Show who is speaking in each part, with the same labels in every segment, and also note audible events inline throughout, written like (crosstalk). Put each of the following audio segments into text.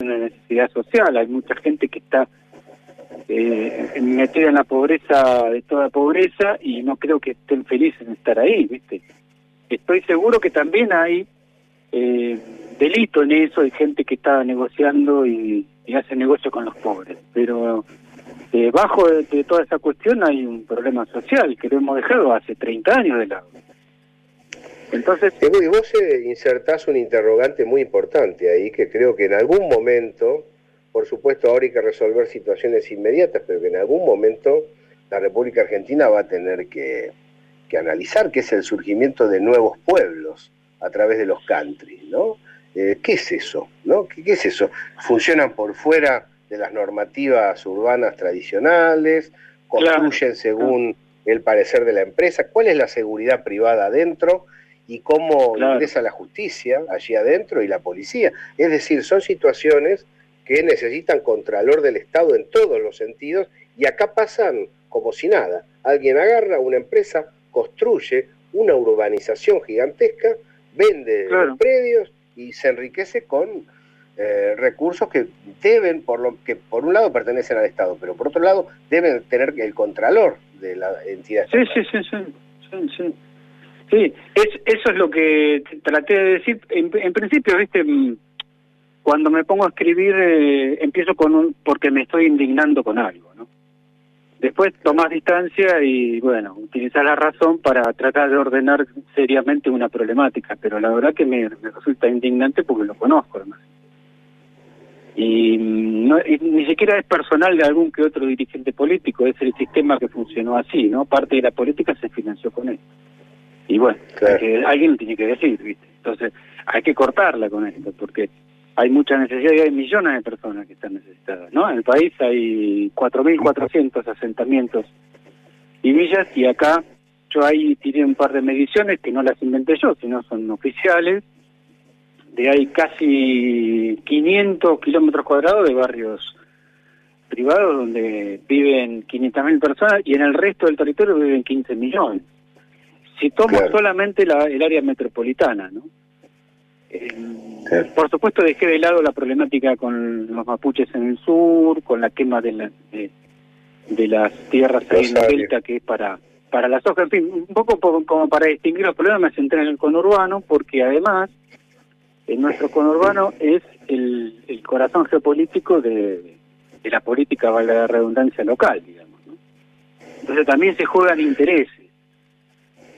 Speaker 1: una necesidad social, hay mucha gente que está eh, metida en la pobreza de toda pobreza y no creo que estén felices en estar ahí, ¿viste? Estoy seguro que también hay eh, delito en eso, hay gente que está negociando y, hace negocio con los pobres, pero eh, bajo de, toda esa cuestión hay un problema social que lo hemos dejado hace 30 años de lado.
Speaker 2: Entonces, y vos eh, insertás un interrogante muy importante ahí, que creo que en algún momento, por supuesto ahora hay que resolver situaciones inmediatas, pero que en algún momento la República Argentina va a tener que, analizar, que es el surgimiento de nuevos pueblos a través de los countries, ¿no? Eh, ¿Qué es eso? ¿no? ¿Qué, es eso? ¿Funcionan por fuera de las normativas urbanas tradicionales? ¿Construyen según el parecer de la empresa? ¿Cuál es la seguridad privada adentro? Y cómo ingresa la justicia allí adentro y la policía. Es decir, son situaciones que necesitan contralor del Estado en todos los sentidos y acá pasan como si nada. Alguien agarra una empresa, construye una urbanización gigantesca, vende los predios y se enriquece con eh, recursos que deben, por lo que por un lado pertenecen al Estado, pero por otro lado deben tener el contralor de la entidad.
Speaker 1: Sí, sí, sí, sí, sí. Sí, es, eso es lo que traté de decir. En, principio, viste, mm, cuando me pongo a escribir, eh, empiezo con un, porque me estoy indignando con algo, ¿no? Después tomás distancia y, bueno, utilizás la razón para tratar de ordenar seriamente una problemática, pero la verdad que me, resulta indignante porque lo conozco, además. Y, mm, no, y ni siquiera es personal de algún que otro dirigente político, es el sistema que funcionó así, ¿no? Parte de la política se financió con esto. Y bueno, alguien lo tiene que decir, ¿viste? Entonces, hay que cortarla con esto, porque hay mucha necesidad y hay millones de personas que están necesitadas, ¿no? En el país hay 4.400 asentamientos y villas, y acá yo ahí tiré un par de mediciones que no las inventé yo, sino son oficiales, de hay casi 500 kilómetros cuadrados de barrios privados donde viven 500.000 personas y en el resto del territorio viven 15 millones. Si tomo solamente la, el área metropolitana, ¿no? Eh, por supuesto dejé de lado la problemática con los mapuches en el sur, con la quema de, la, de, las tierras ahí en la delta que es para para la soja, en fin, un poco como para distinguir los problemas me centré en el conurbano porque además en nuestro conurbano es el, el corazón geopolítico de, de la política, valga la redundancia, local, digamos. ¿no? Entonces también se juegan intereses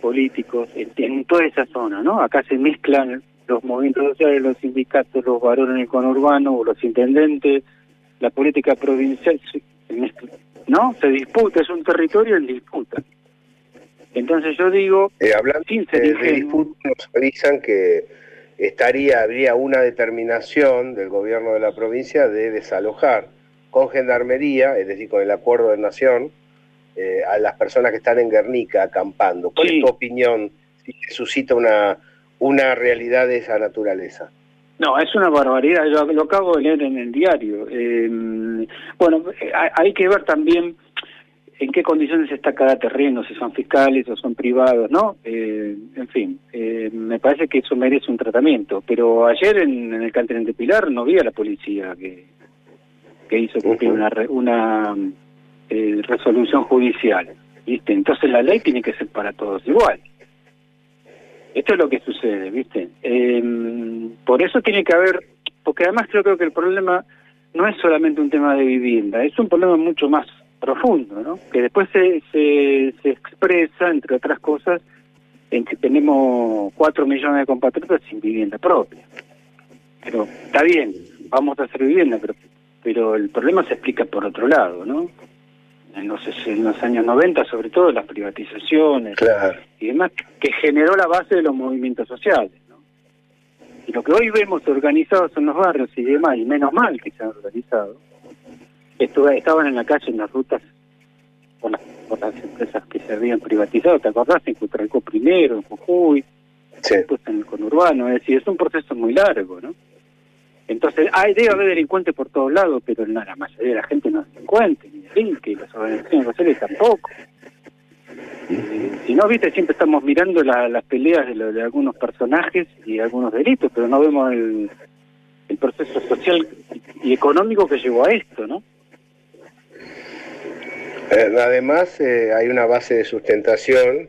Speaker 1: políticos en, toda esa zona, ¿no? Acá se mezclan los movimientos sociales, los sindicatos, los varones en el conurbano, los intendentes, la política provincial, ¿no? Se disputa, es un territorio en disputa. Entonces yo digo,
Speaker 2: eh, hablando sin de, disputa, nos avisan que estaría, habría una determinación del gobierno de la provincia de desalojar con gendarmería, es decir, con el acuerdo de nación, eh, a las personas que están en Guernica acampando. ¿Cuál es tu opinión si suscita una, una realidad de esa naturaleza?
Speaker 1: No, es una barbaridad, yo lo acabo de leer en el diario. Em, bueno, hay que ver también en qué condiciones está cada terreno, si son fiscales o son privados, ¿no? Eh, en fin, eh, me parece que eso merece un tratamiento. Pero ayer en, el Canterén de Pilar no vi a la policía que, que hizo cumplir una, una eh, resolución judicial. ¿viste? Entonces la ley tiene que ser para todos igual. Esto es lo que sucede, ¿viste? Em, por eso tiene que haber, porque además creo, creo que el problema no es solamente un tema de vivienda, es un problema mucho más profundo, ¿no? Que después se, se, se expresa, entre otras cosas, en que tenemos cuatro millones de compatriotas sin vivienda propia. Pero está bien, vamos a hacer vivienda, pero, pero el problema se explica por otro lado, ¿no? En los, en los años 90, sobre todo las privatizaciones y demás, que generó la base de los movimientos sociales. ¿no? Y lo que hoy vemos organizados en los barrios y demás, y menos mal que se han organizado, estaban en la calle en las rutas con las, empresas que se habían privatizado, ¿te acordás? En Cutralcó primero, en Jujuy, después en el conurbano, es decir, es un proceso muy largo, ¿no? Entonces, hay, debe haber delincuentes por todos lados, pero no, la mayoría de la gente no es delincuente, ni que las organizaciones sociales tampoco. si no, viste, siempre estamos mirando las peleas de, algunos personajes y algunos delitos, pero no vemos el, el proceso social y económico que llevó a esto, ¿no?
Speaker 2: Eh, además, eh, hay una base de sustentación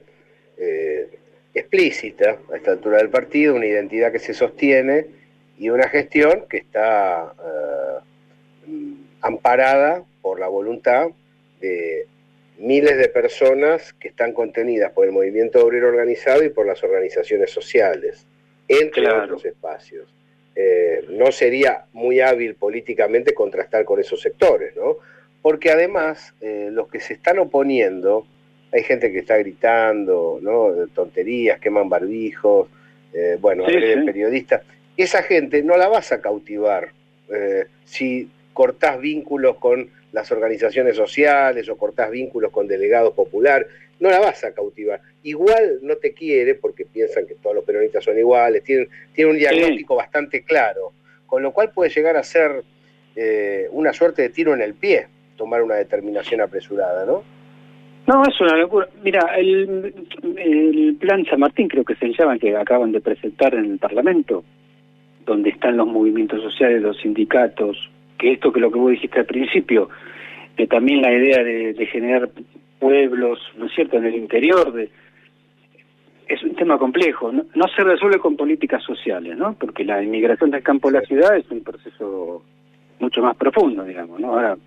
Speaker 2: eh, explícita a esta altura del partido, una identidad que se sostiene y una gestión que está amparada por la voluntad de miles de personas que están contenidas por el movimiento obrero organizado y por las organizaciones sociales, entre otros espacios. Eh, no sería muy hábil políticamente contrastar con esos sectores, ¿no? Porque además eh, los que se están oponiendo, hay gente que está gritando, ¿no? Tonterías, queman barbijos, eh, bueno, sí, periodistas. Esa gente no la vas a cautivar si cortás vínculos con las organizaciones sociales o cortás vínculos con delegados popular, no la vas a cautivar. Igual no te quiere porque piensan que todos los peronistas son iguales, tienen, tienen un diagnóstico bastante claro, con lo cual puede llegar a ser eh, una suerte de tiro en el pie tomar una determinación apresurada, ¿no?
Speaker 1: No, es una locura. Mira, el, el plan San Martín creo que se llama, que acaban de presentar en el Parlamento, donde están los movimientos sociales, los sindicatos, que esto que lo que vos dijiste al principio, que también la idea de, generar pueblos, ¿no es cierto?, en el interior, de, es un tema complejo, ¿no? se resuelve con políticas sociales, ¿no? Porque la inmigración del campo a la ciudad es un proceso mucho más profundo, digamos, ¿no? Ahora,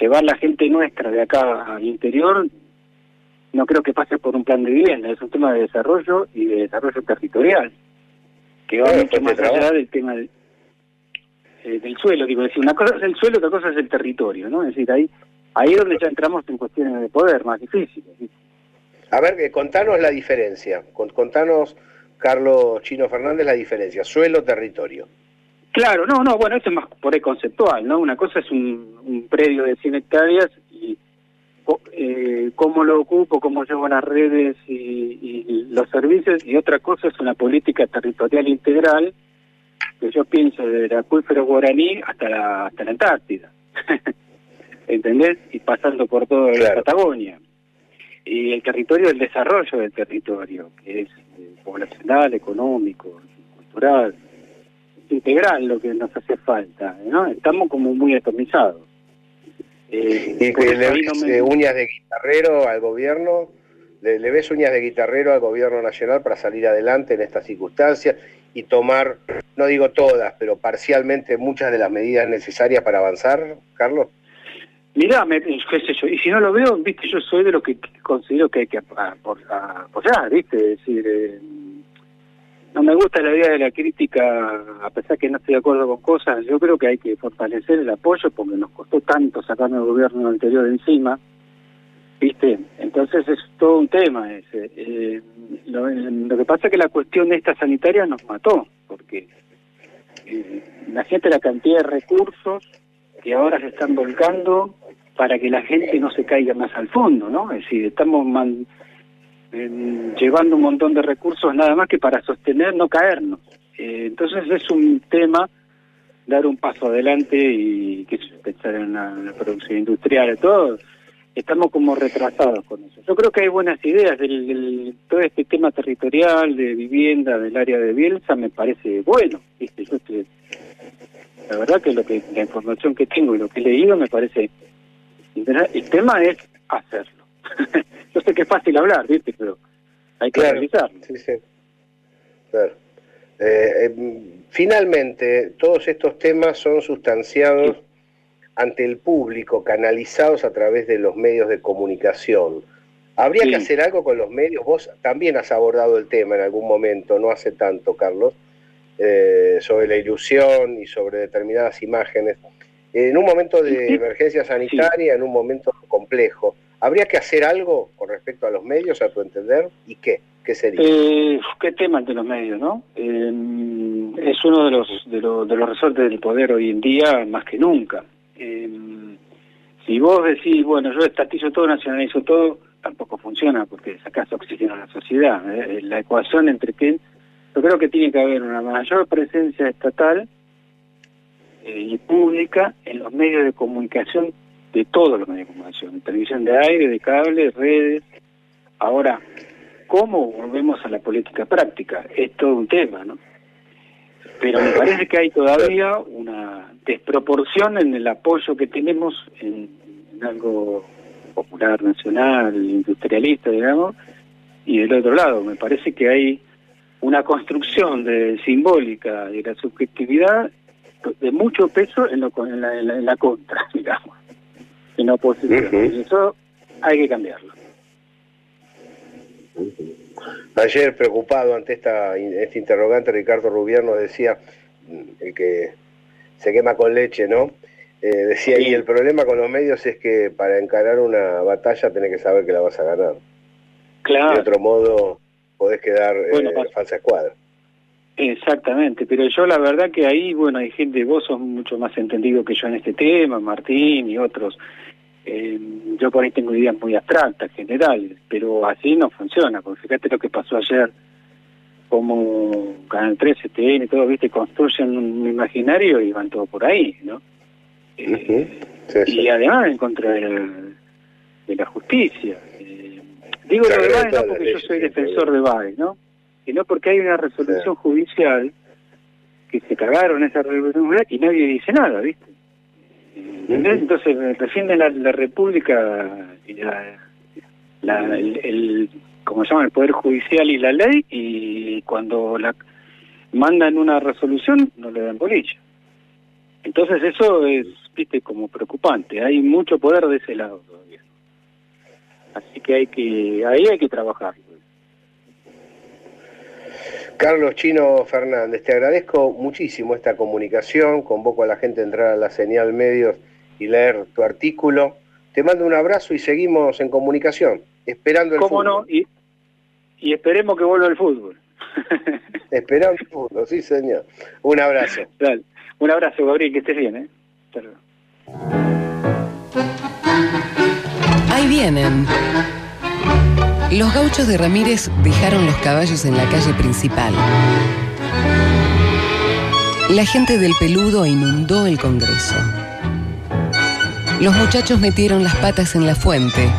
Speaker 1: llevar la gente nuestra de acá al interior no creo que pase por un plan de vivienda, es un tema de desarrollo y de desarrollo territorial, que va mucho más allá del tema de, eh, del suelo, digo, decir, una cosa es el suelo, otra cosa es el territorio, ¿no? Es decir, ahí, ahí es donde ya entramos en cuestiones de poder más difíciles.
Speaker 2: A ver, eh, contanos la diferencia, contanos, Carlos Chino Fernández, la diferencia, suelo-territorio.
Speaker 1: Claro, no, no, bueno, esto es más por ahí conceptual, ¿no? Una cosa es un, predio de 100 hectáreas eh, cómo lo ocupo, cómo llevo las redes y, y, los servicios, y otra cosa es una política territorial integral que yo pienso desde el acuífero guaraní hasta la, hasta la Antártida. (laughs) ¿Entendés? Y pasando por toda la Patagonia. Y el territorio, el desarrollo del territorio, que es eh, poblacional, económico, cultural, integral lo que nos hace falta, ¿no? Estamos como muy atomizados.
Speaker 2: Eh, ¿Y que le ves eh, uñas de guitarrero al gobierno? ¿Le, ¿Le, ves uñas de guitarrero al gobierno nacional para salir adelante en estas circunstancias y tomar no digo todas, pero parcialmente muchas de las medidas necesarias para avanzar, Carlos?
Speaker 1: Mirá, me, qué sé yo, y si no lo veo, viste, yo soy de lo que considero que hay que apoyar, viste, es decir, eh, no me gusta la idea de la crítica, a pesar que no estoy de acuerdo con cosas, yo creo que hay que fortalecer el apoyo porque nos costó tanto sacarnos el gobierno anterior encima, ¿viste? Entonces es todo un tema ese. Eh, lo, que pasa es que la cuestión de esta sanitaria nos mató, porque la gente la cantidad de recursos que ahora se están volcando para que la gente no se caiga más al fondo, ¿no? Es decir, estamos llevando un montón de recursos nada más que para sostener, no caernos. Eh, entonces es un tema dar un paso adelante y que pensar en la, producción industrial todo. Estamos como retrasados con eso. Yo creo que hay buenas ideas. del todo este tema territorial, de vivienda, del área de Bielsa, me parece bueno. ¿viste? Yo la verdad que lo que la información que tengo y lo que he leído me parece el tema es hacerlo. (laughs) Yo sé que es fácil hablar, ¿viste? Pero hay que realizarlo. Sí, sí.
Speaker 2: Claro. Eh, em, finalmente, todos estos temas son sustanciados ante el público, canalizados a través de los medios de comunicación. ¿Habría que hacer algo con los medios? Vos también has abordado el tema en algún momento, no hace tanto, Carlos. Eh, sobre la ilusión y sobre determinadas imágenes. En un momento de emergencia sanitaria, en un momento complejo, ¿habría que hacer algo con respecto a los medios, a tu entender? ¿Y qué? ¿Qué sería?
Speaker 1: Eh, ¿Qué tema de los medios, no? Eh, es uno de los, de, de los resortes del poder hoy en día más que nunca. si vos decís, bueno, yo estatizo todo, nacionalizo todo, tampoco funciona porque sacás oxígeno a la sociedad. La ecuación entre qué yo creo que tiene que haber una mayor presencia estatal eh, y pública en los medios de comunicación, de todos los medios de comunicación, televisión de aire, de cable, redes. Ahora, ¿cómo volvemos a la política práctica? Es todo un tema, ¿no? pero me parece que hay todavía una desproporción en el apoyo que tenemos en, algo popular, nacional, industrialista, digamos, y del otro lado, me parece que hay una construcción de simbólica de la subjetividad de mucho peso en, la, contra, (laughs) digamos, en oposición. Y eso hay que cambiarlo.
Speaker 2: Ayer, preocupado ante esta, este interrogante, Ricardo Rubier nos decía, mm, el que se quema con leche, ¿no? Eh, decía, ahí, el problema con los medios es que para encarar una batalla tenés que saber que la vas a ganar.
Speaker 1: Claro.
Speaker 2: De otro modo, podés quedar en eh, falsa escuadra.
Speaker 1: Exactamente, pero yo la verdad que ahí, bueno, hay gente, vos sos mucho más entendido que yo en este tema, Martín y otros. Eh, yo por ahí tengo ideas muy abstractas, generales, pero así no funciona, porque fíjate lo que pasó ayer, como Canal 3, TN, todo, viste, construyen un imaginario y van todo por ahí, ¿no? Eh, y además en contra de, la justicia. Eh, digo lo de Baez no porque yo soy defensor de Baez, ¿no? Sino porque hay una resolución judicial que se cagaron esa resolución judicial y nadie dice nada, ¿viste? Entonces defienden la, la República y la, el, como se llama, el Poder Judicial y la ley, y cuando la mandan una resolución no le dan bolilla. Entonces eso es, viste, como preocupante. Hay mucho poder de ese lado todavía. Así que hay que, ahí hay que trabajar.
Speaker 2: Carlos Chino Fernández, te agradezco muchísimo esta comunicación. Convoco a la gente a entrar a la señal medios y leer tu artículo. Te mando un abrazo y seguimos en comunicación, esperando el
Speaker 1: ¿Cómo no? Y, y esperemos que vuelva el fútbol. (laughs)
Speaker 2: esperando el fútbol, sí señor. Un abrazo.
Speaker 1: Un abrazo, Gabriel, que estés bien. ¿eh?
Speaker 3: Ahí vienen. Los gauchos de Ramírez dejaron los caballos en la calle principal. La gente del peludo inundó el Congreso. Los muchachos metieron las patas en la fuente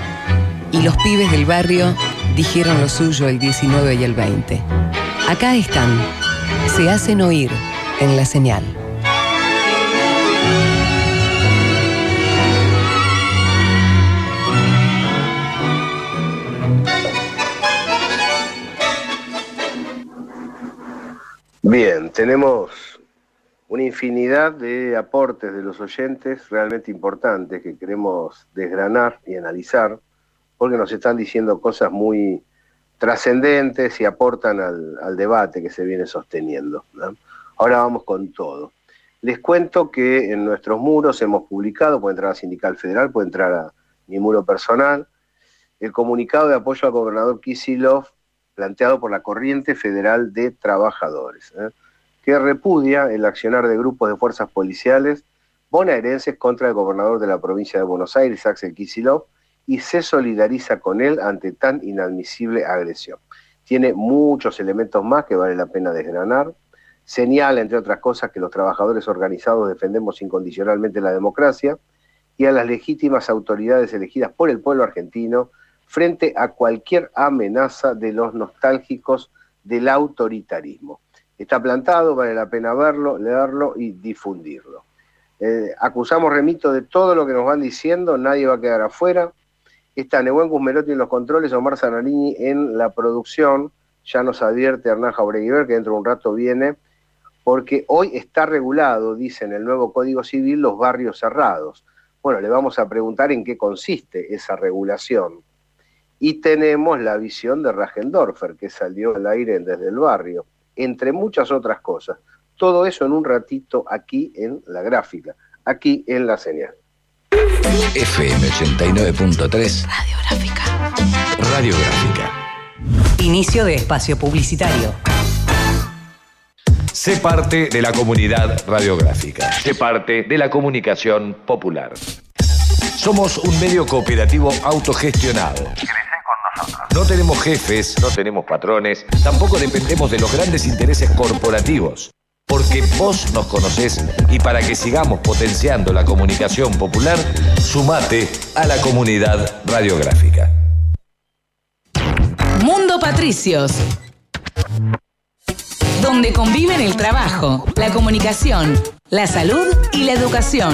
Speaker 3: y los pibes del barrio dijeron lo suyo el 19 y el 20. Acá están, se hacen oír en la señal.
Speaker 2: Tenemos una infinidad de aportes de los oyentes realmente importantes que queremos desgranar y analizar, porque nos están diciendo cosas muy trascendentes y aportan al, debate que se viene sosteniendo. Ahora vamos con todo. Les cuento que en nuestros muros hemos publicado, puede entrar a Sindical Federal, puede entrar a mi muro personal, el comunicado de apoyo al gobernador Kisilov planteado por la Corriente Federal de Trabajadores. ¿eh? Que repudia el accionar de grupos de fuerzas policiales bonaerenses contra el gobernador de la provincia de Buenos Aires, Axel Kicillof, y se solidariza con él ante tan inadmisible agresión. Tiene muchos elementos más que vale la pena desgranar. Señala, entre otras cosas, que los trabajadores organizados defendemos incondicionalmente la democracia y a las legítimas autoridades elegidas por el pueblo argentino frente a cualquier amenaza de los nostálgicos del autoritarismo. Está plantado, vale la pena verlo, leerlo y difundirlo. Eh, acusamos Remito de todo lo que nos van diciendo, nadie va a quedar afuera. Está Nebuen Guzmerotti en los controles, Omar Zanarini en la producción. Ya nos advierte Hernán Jaureguiber que dentro de un rato viene, porque hoy está regulado, dice en el nuevo Código Civil, los barrios cerrados. Bueno, le vamos a preguntar en qué consiste esa regulación. Y tenemos la visión de Rajendorfer, que salió al aire desde el barrio entre muchas otras cosas. Todo eso en un ratito aquí en la gráfica, aquí en la señal.
Speaker 4: FM 89.3 Radiográfica. Radiográfica.
Speaker 3: Inicio de espacio publicitario.
Speaker 4: Sé parte de la comunidad radiográfica. Sé parte de la comunicación popular. Somos un medio cooperativo autogestionado no tenemos jefes, no tenemos patrones, tampoco dependemos de los grandes intereses corporativos. Porque vos nos conocés y para que sigamos potenciando la comunicación popular, sumate a la comunidad radiográfica.
Speaker 3: Mundo Patricios.
Speaker 5: donde conviven el trabajo, la comunicación, la salud y la educación.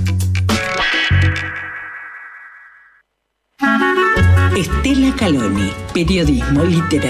Speaker 6: Estela Caloni, periodismo, literatura